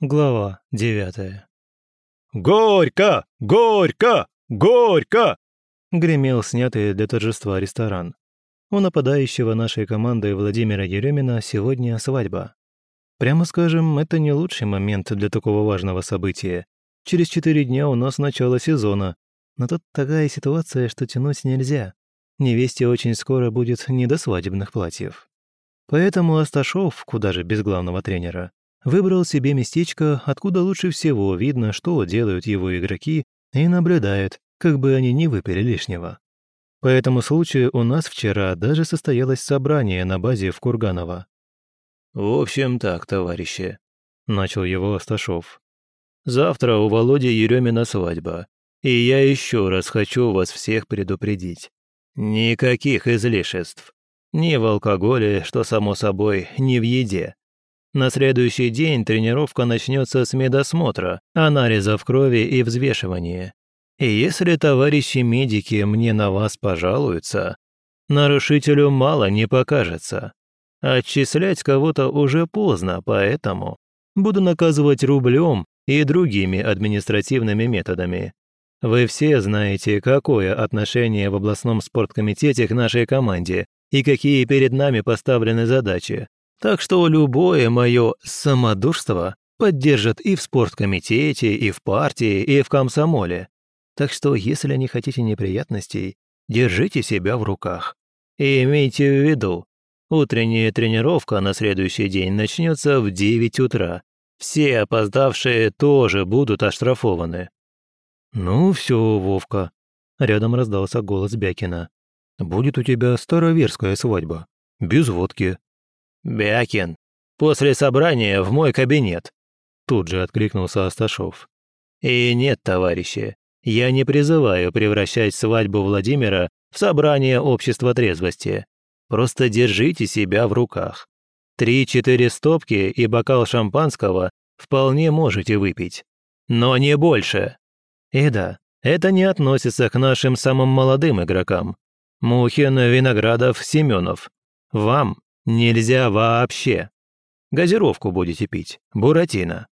Глава девятая. «Горько! Горько! Горько!» гремел снятый для торжества ресторан. У нападающего нашей команды Владимира Еремина сегодня свадьба. Прямо скажем, это не лучший момент для такого важного события. Через четыре дня у нас начало сезона, но тут такая ситуация, что тянуть нельзя. Невесте очень скоро будет не до свадебных платьев. Поэтому Асташов, куда же без главного тренера, выбрал себе местечко, откуда лучше всего видно, что делают его игроки, и наблюдает, как бы они не выпили лишнего. По этому случаю у нас вчера даже состоялось собрание на базе в Курганово. «В общем так, товарищи», — начал его Асташов. «Завтра у Володи Еремина свадьба, и я еще раз хочу вас всех предупредить. Никаких излишеств. Ни в алкоголе, что само собой, ни в еде. На следующий день тренировка начнется с медосмотра, анализов крови и взвешивания. И если товарищи медики мне на вас пожалуются, нарушителю мало не покажется. Отчислять кого-то уже поздно, поэтому буду наказывать рублем и другими административными методами. Вы все знаете, какое отношение в областном спорткомитете к нашей команде и какие перед нами поставлены задачи. Так что любое мое самодурство поддержат и в спорткомитете, и в партии, и в комсомоле. Так что, если не хотите неприятностей, держите себя в руках. И имейте в виду, утренняя тренировка на следующий день начнется в 9 утра. Все опоздавшие тоже будут оштрафованы. «Ну все, Вовка», — рядом раздался голос Бякина. «Будет у тебя староверская свадьба. Без водки». «Бякин, после собрания в мой кабинет», — тут же откликнулся Асташов. «И нет, товарищи, я не призываю превращать свадьбу Владимира в собрание общества трезвости. Просто держите себя в руках. Три-четыре стопки и бокал шампанского вполне можете выпить. Но не больше. И да, это не относится к нашим самым молодым игрокам. Мухин, Виноградов, Семенов. Вам нельзя вообще. Газировку будете пить, Буратино.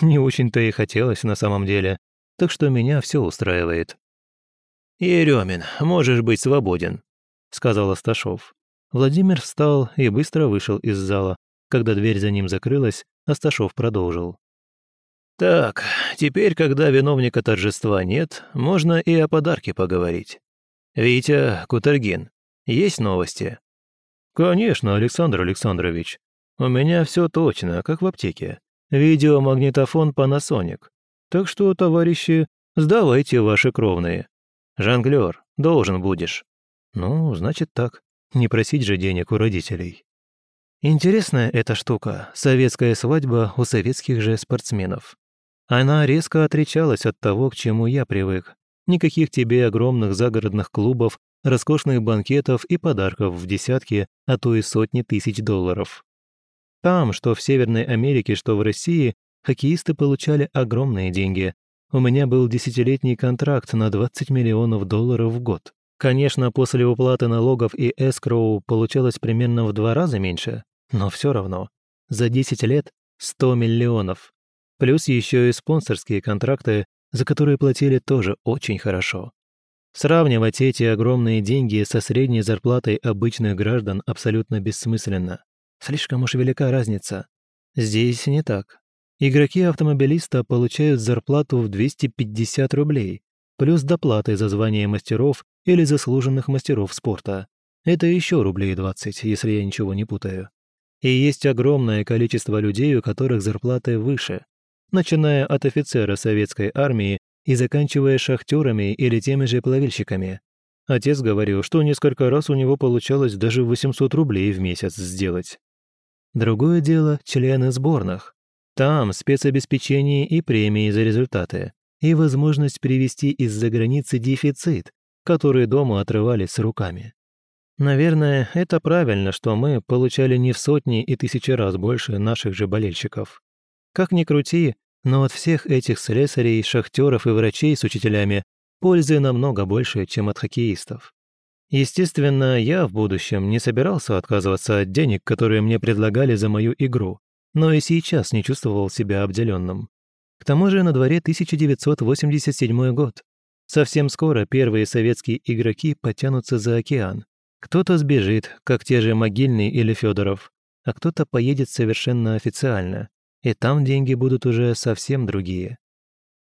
Не очень-то и хотелось на самом деле, так что меня все устраивает. «Еремин, можешь быть свободен», — сказал Асташов. Владимир встал и быстро вышел из зала. Когда дверь за ним закрылась, Асташов продолжил. Так, теперь, когда виновника торжества нет, можно и о подарке поговорить. Витя, Кутергин, есть новости? Конечно, Александр Александрович. У меня все точно, как в аптеке. Видеомагнитофон Panasonic. Так что, товарищи, сдавайте ваши кровные. Жонглер, должен будешь. Ну, значит так. Не просить же денег у родителей. Интересная эта штука, советская свадьба у советских же спортсменов. Она резко отличалась от того, к чему я привык. Никаких тебе огромных загородных клубов, роскошных банкетов и подарков в десятки, а то и сотни тысяч долларов. Там, что в Северной Америке, что в России, хоккеисты получали огромные деньги. У меня был десятилетний контракт на 20 миллионов долларов в год. Конечно, после уплаты налогов и эскроу получалось примерно в два раза меньше, но все равно. За 10 лет 100 миллионов. Плюс еще и спонсорские контракты, за которые платили тоже очень хорошо. Сравнивать эти огромные деньги со средней зарплатой обычных граждан абсолютно бессмысленно. Слишком уж велика разница. Здесь не так. Игроки автомобилиста получают зарплату в 250 рублей, плюс доплаты за звание мастеров или заслуженных мастеров спорта. Это еще рублей 20, если я ничего не путаю. И есть огромное количество людей, у которых зарплаты выше начиная от офицера советской армии и заканчивая шахтерами или теми же плавильщиками. Отец говорил, что несколько раз у него получалось даже 800 рублей в месяц сделать. Другое дело – члены сборных. Там спецобеспечение и премии за результаты, и возможность привести из-за границы дефицит, который дома отрывали с руками. Наверное, это правильно, что мы получали не в сотни и тысячи раз больше наших же болельщиков. Как ни крути, но от всех этих слесарей, шахтеров и врачей с учителями пользы намного больше, чем от хоккеистов. Естественно, я в будущем не собирался отказываться от денег, которые мне предлагали за мою игру. но и сейчас не чувствовал себя обделенным. К тому же на дворе 1987 год. Совсем скоро первые советские игроки потянутся за океан. Кто-то сбежит, как те же Могильный или Федоров, а кто-то поедет совершенно официально, и там деньги будут уже совсем другие.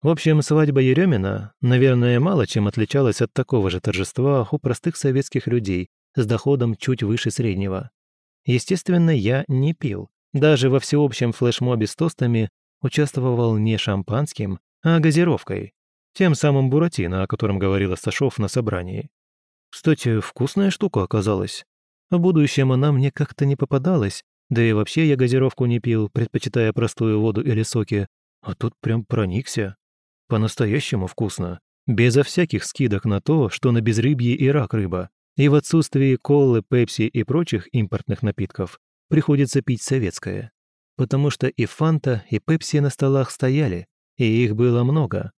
В общем, свадьба Еремина, наверное, мало чем отличалась от такого же торжества у простых советских людей с доходом чуть выше среднего. Естественно, я не пил. Даже во всеобщем флешмобе с тостами участвовал не шампанским, а газировкой. Тем самым Буратино, о котором говорил Асташов на собрании. Кстати, вкусная штука оказалась. В будущем она мне как-то не попадалась, да и вообще я газировку не пил, предпочитая простую воду или соки. А тут прям проникся. По-настоящему вкусно. Безо всяких скидок на то, что на безрыбье и рак рыба. И в отсутствии колы, пепси и прочих импортных напитков приходится пить советское. Потому что и фанта, и пепси на столах стояли, и их было много.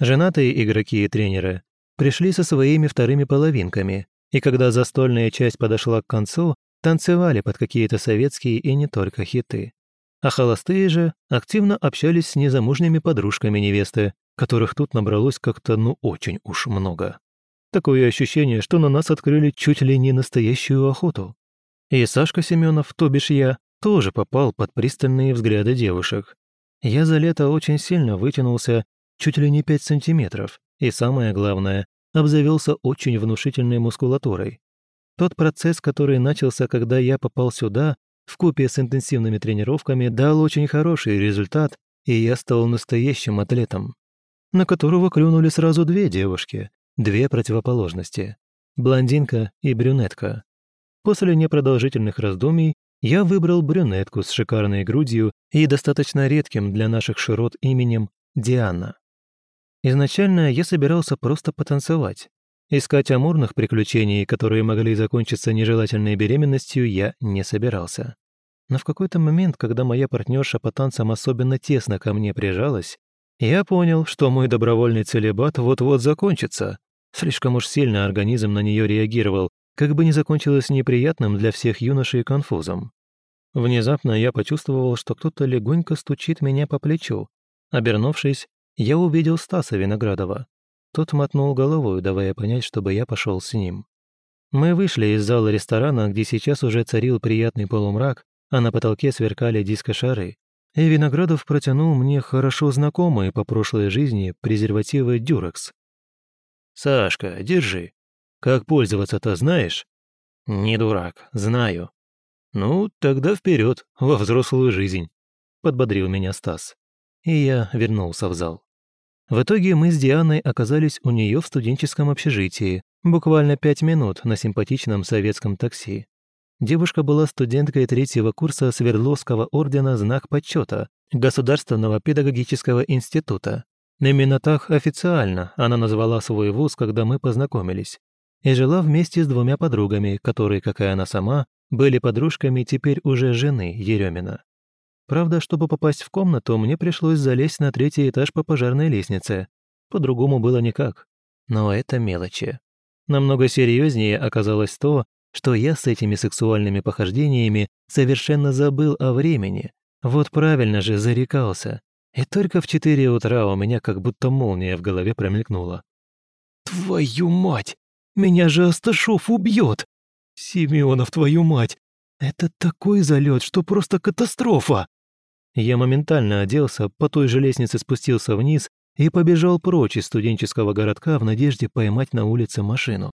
Женатые игроки и тренеры пришли со своими вторыми половинками, и когда застольная часть подошла к концу, танцевали под какие-то советские и не только хиты. А холостые же активно общались с незамужними подружками невесты, которых тут набралось как-то ну очень уж много. Такое ощущение, что на нас открыли чуть ли не настоящую охоту. И Сашка Семенов, то бишь я, тоже попал под пристальные взгляды девушек. Я за лето очень сильно вытянулся, чуть ли не 5 сантиметров, и самое главное, обзавелся очень внушительной мускулатурой. Тот процесс, который начался, когда я попал сюда, в купе с интенсивными тренировками, дал очень хороший результат, и я стал настоящим атлетом, на которого клюнули сразу две девушки, две противоположности – блондинка и брюнетка. После непродолжительных раздумий я выбрал брюнетку с шикарной грудью и достаточно редким для наших широт именем Диана. Изначально я собирался просто потанцевать. Искать амурных приключений, которые могли закончиться нежелательной беременностью, я не собирался. Но в какой-то момент, когда моя партнерша по танцам особенно тесно ко мне прижалась, я понял, что мой добровольный целебат вот-вот закончится. Слишком уж сильно организм на нее реагировал, как бы не закончилось неприятным для всех юношей конфузом. Внезапно я почувствовал, что кто-то легонько стучит меня по плечу. Обернувшись, я увидел Стаса Виноградова. Тот мотнул головой, давая понять, чтобы я пошел с ним. Мы вышли из зала ресторана, где сейчас уже царил приятный полумрак, а на потолке сверкали дискошары, и Виноградов протянул мне хорошо знакомые по прошлой жизни презервативы «Дюрекс». «Сашка, держи. Как пользоваться-то знаешь?» «Не дурак, знаю». «Ну, тогда вперед во взрослую жизнь», — подбодрил меня Стас. И я вернулся в зал. В итоге мы с Дианой оказались у нее в студенческом общежитии, буквально пять минут на симпатичном советском такси. Девушка была студенткой третьего курса Свердловского ордена «Знак почета» Государственного педагогического института. Именно так официально она назвала свой вуз, когда мы познакомились. И жила вместе с двумя подругами, которые, как и она сама, были подружками теперь уже жены Еремина. Правда, чтобы попасть в комнату, мне пришлось залезть на третий этаж по пожарной лестнице. По-другому было никак. Но это мелочи. Намного серьезнее оказалось то, что я с этими сексуальными похождениями совершенно забыл о времени. Вот правильно же зарекался. И только в четыре утра у меня как будто молния в голове промелькнула. «Твою мать! Меня же Асташов убьет! Семенов, твою мать! Это такой залет, что просто катастрофа!» Я моментально оделся, по той же лестнице спустился вниз и побежал прочь из студенческого городка в надежде поймать на улице машину.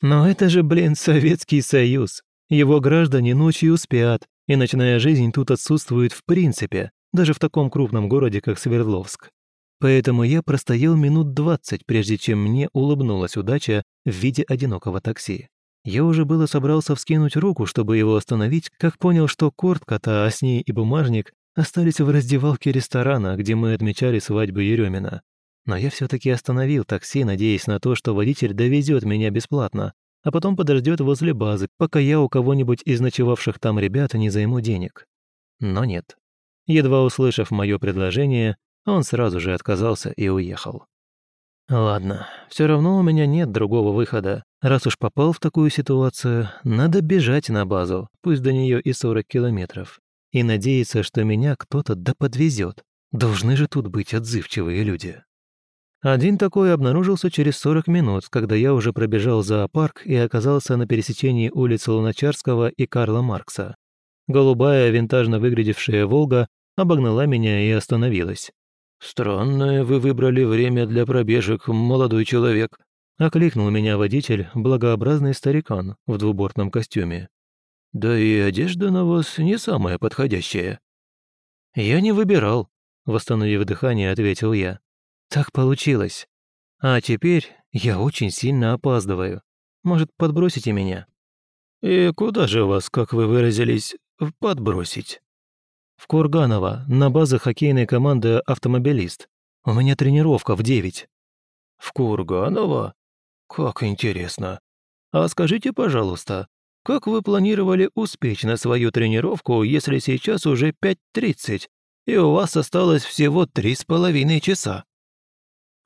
Но это же, блин, Советский Союз. Его граждане ночью спят, и ночная жизнь тут отсутствует в принципе, даже в таком крупном городе, как Свердловск. Поэтому я простоял минут двадцать, прежде чем мне улыбнулась удача в виде одинокого такси. Я уже было собрался вскинуть руку, чтобы его остановить, как понял, что куртка-то, а с ней и бумажник остались в раздевалке ресторана, где мы отмечали свадьбу Еремина. Но я все таки остановил такси, надеясь на то, что водитель довезет меня бесплатно, а потом подождет возле базы, пока я у кого-нибудь из ночевавших там ребят не займу денег. Но нет. Едва услышав мое предложение, он сразу же отказался и уехал. Ладно, все равно у меня нет другого выхода. Раз уж попал в такую ситуацию, надо бежать на базу, пусть до нее и 40 километров и надеяться, что меня кто-то да подвезет. Должны же тут быть отзывчивые люди. Один такой обнаружился через 40 минут, когда я уже пробежал зоопарк и оказался на пересечении улиц Луначарского и Карла Маркса. Голубая, винтажно выглядевшая «Волга» обогнала меня и остановилась. «Странное вы выбрали время для пробежек, молодой человек», окликнул меня водитель, благообразный старикан в двубортном костюме. «Да и одежда на вас не самая подходящая». «Я не выбирал», — восстановив дыхание, ответил я. «Так получилось. А теперь я очень сильно опаздываю. Может, подбросите меня?» «И куда же вас, как вы выразились, подбросить?» «В Курганово, на базе хоккейной команды «Автомобилист». У меня тренировка в девять». «В Курганово? Как интересно. А скажите, пожалуйста, как вы планировали успеть на свою тренировку, если сейчас уже 5.30, и у вас осталось всего три с половиной часа?»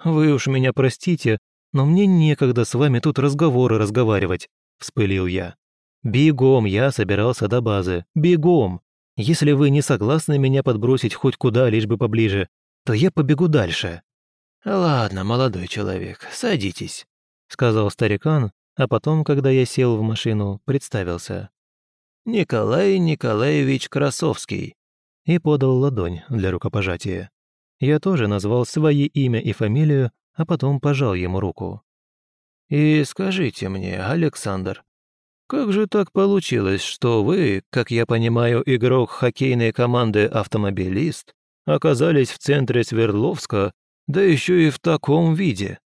«Вы уж меня простите, но мне некогда с вами тут разговоры разговаривать», — вспылил я. «Бегом я собирался до базы. Бегом! Если вы не согласны меня подбросить хоть куда, лишь бы поближе, то я побегу дальше». «Ладно, молодой человек, садитесь», — сказал старикан, а потом, когда я сел в машину, представился. «Николай Николаевич Красовский», и подал ладонь для рукопожатия. Я тоже назвал свое имя и фамилию, а потом пожал ему руку. «И скажите мне, Александр, как же так получилось, что вы, как я понимаю, игрок хоккейной команды «Автомобилист», оказались в центре Свердловска, да еще и в таком виде?»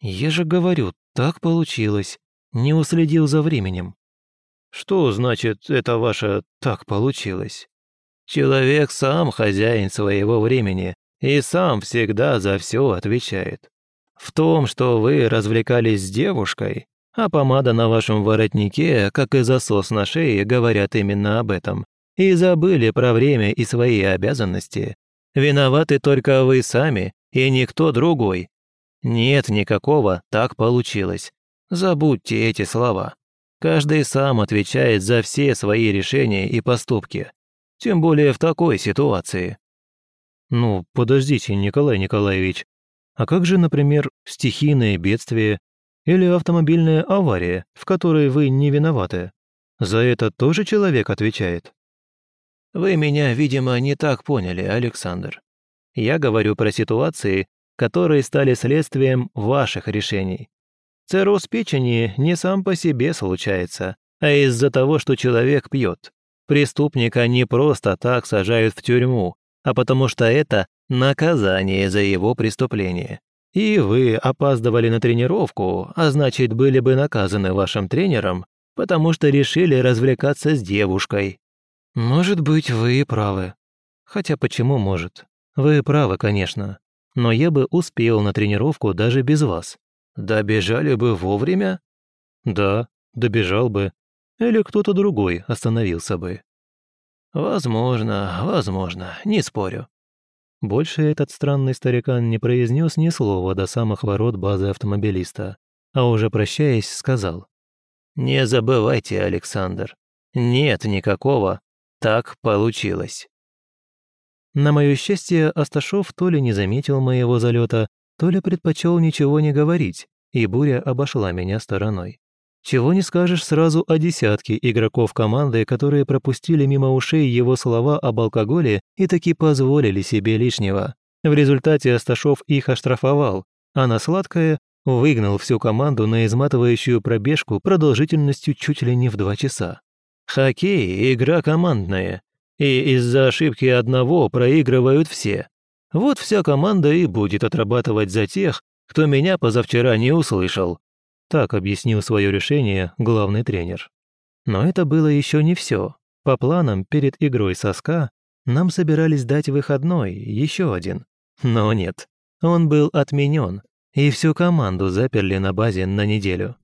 «Я же говорю, так получилось. Не уследил за временем». «Что значит это ваше «так получилось»?» Человек сам хозяин своего времени, и сам всегда за все отвечает. В том, что вы развлекались с девушкой, а помада на вашем воротнике, как и засос на шее, говорят именно об этом, и забыли про время и свои обязанности, виноваты только вы сами и никто другой. Нет никакого «так получилось». Забудьте эти слова. Каждый сам отвечает за все свои решения и поступки. Тем более в такой ситуации. Ну, подождите, Николай Николаевич. А как же, например, стихийное бедствие или автомобильная авария, в которой вы не виноваты? За это тоже человек отвечает? Вы меня, видимо, не так поняли, Александр. Я говорю про ситуации, которые стали следствием ваших решений. Цирроз печени не сам по себе случается, а из-за того, что человек пьет. Преступника не просто так сажают в тюрьму, а потому что это наказание за его преступление. И вы опаздывали на тренировку, а значит, были бы наказаны вашим тренером, потому что решили развлекаться с девушкой. Может быть, вы и правы. Хотя почему может? Вы правы, конечно. Но я бы успел на тренировку даже без вас. Добежали бы вовремя? Да, добежал бы. Или кто-то другой остановился бы. «Возможно, возможно, не спорю». Больше этот странный старикан не произнес ни слова до самых ворот базы автомобилиста, а уже прощаясь, сказал. «Не забывайте, Александр, нет никакого «так получилось». На мое счастье, Асташов то ли не заметил моего залета, то ли предпочел ничего не говорить, и буря обошла меня стороной. Чего не скажешь сразу о десятке игроков команды, которые пропустили мимо ушей его слова об алкоголе и таки позволили себе лишнего. В результате Асташов их оштрафовал, а на сладкое выгнал всю команду на изматывающую пробежку продолжительностью чуть ли не в два часа. Хоккей – игра командная, и из-за ошибки одного проигрывают все. Вот вся команда и будет отрабатывать за тех, кто меня позавчера не услышал. Так объяснил свое решение главный тренер. Но это было еще не все. По планам, перед игрой соска нам собирались дать выходной, еще один. Но нет, он был отменен, и всю команду заперли на базе на неделю.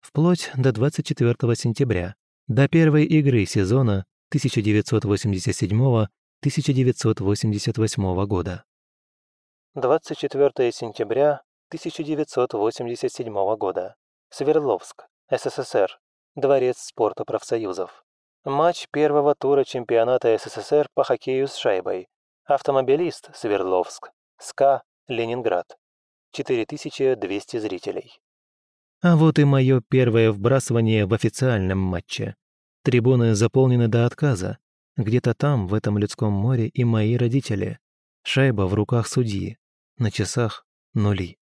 Вплоть до 24 сентября, до первой игры сезона 1987-1988 года. 24 сентября 1987 года. Свердловск, СССР. Дворец спорта профсоюзов. Матч первого тура чемпионата СССР по хоккею с шайбой. Автомобилист Свердловск. СКА Ленинград. 4200 зрителей. А вот и мое первое вбрасывание в официальном матче. Трибуны заполнены до отказа. Где-то там, в этом людском море, и мои родители. Шайба в руках судьи. На часах нули.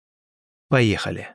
Поехали.